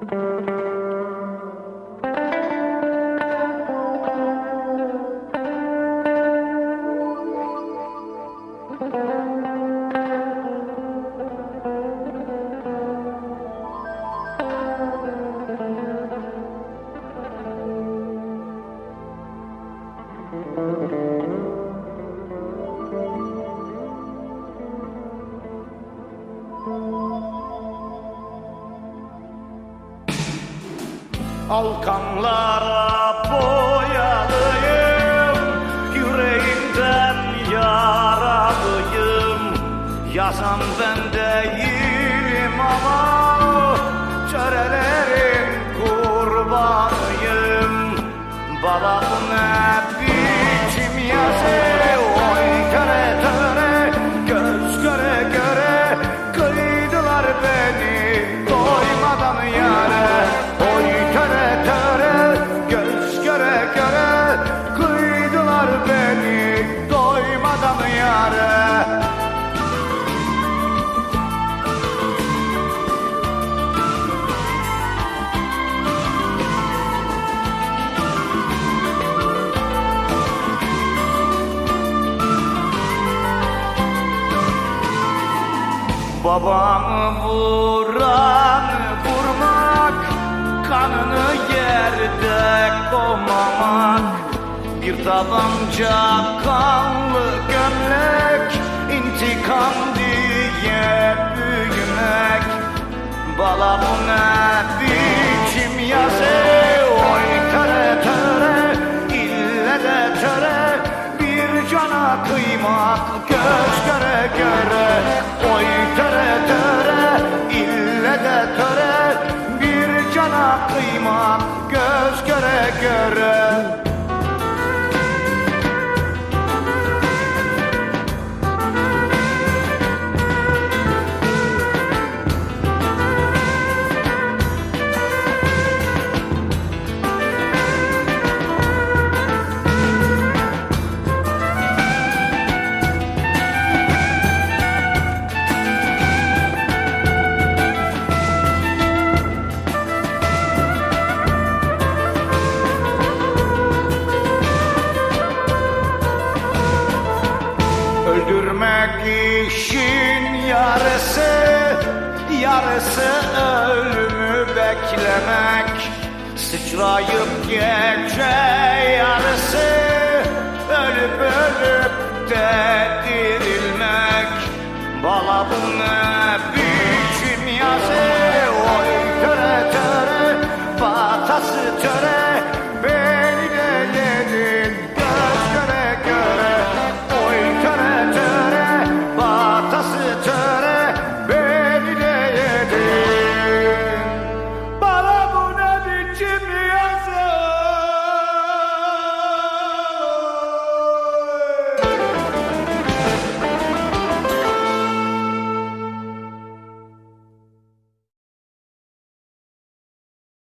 Música Alkanlara boyalıyım Yüreğimden yaralıyım. Yazan ben değilim ama Törelerin kurbanıyım. Bala Babamı vuran vurmak Kanını yerde komamak Bir tabanca kanlı gömlek intikam diye Öldürmek işin yarısı Yarısı ölümü beklemek. Sıçrayıp gece yarısı Ölüp ölüp de dirilmek. Bala bu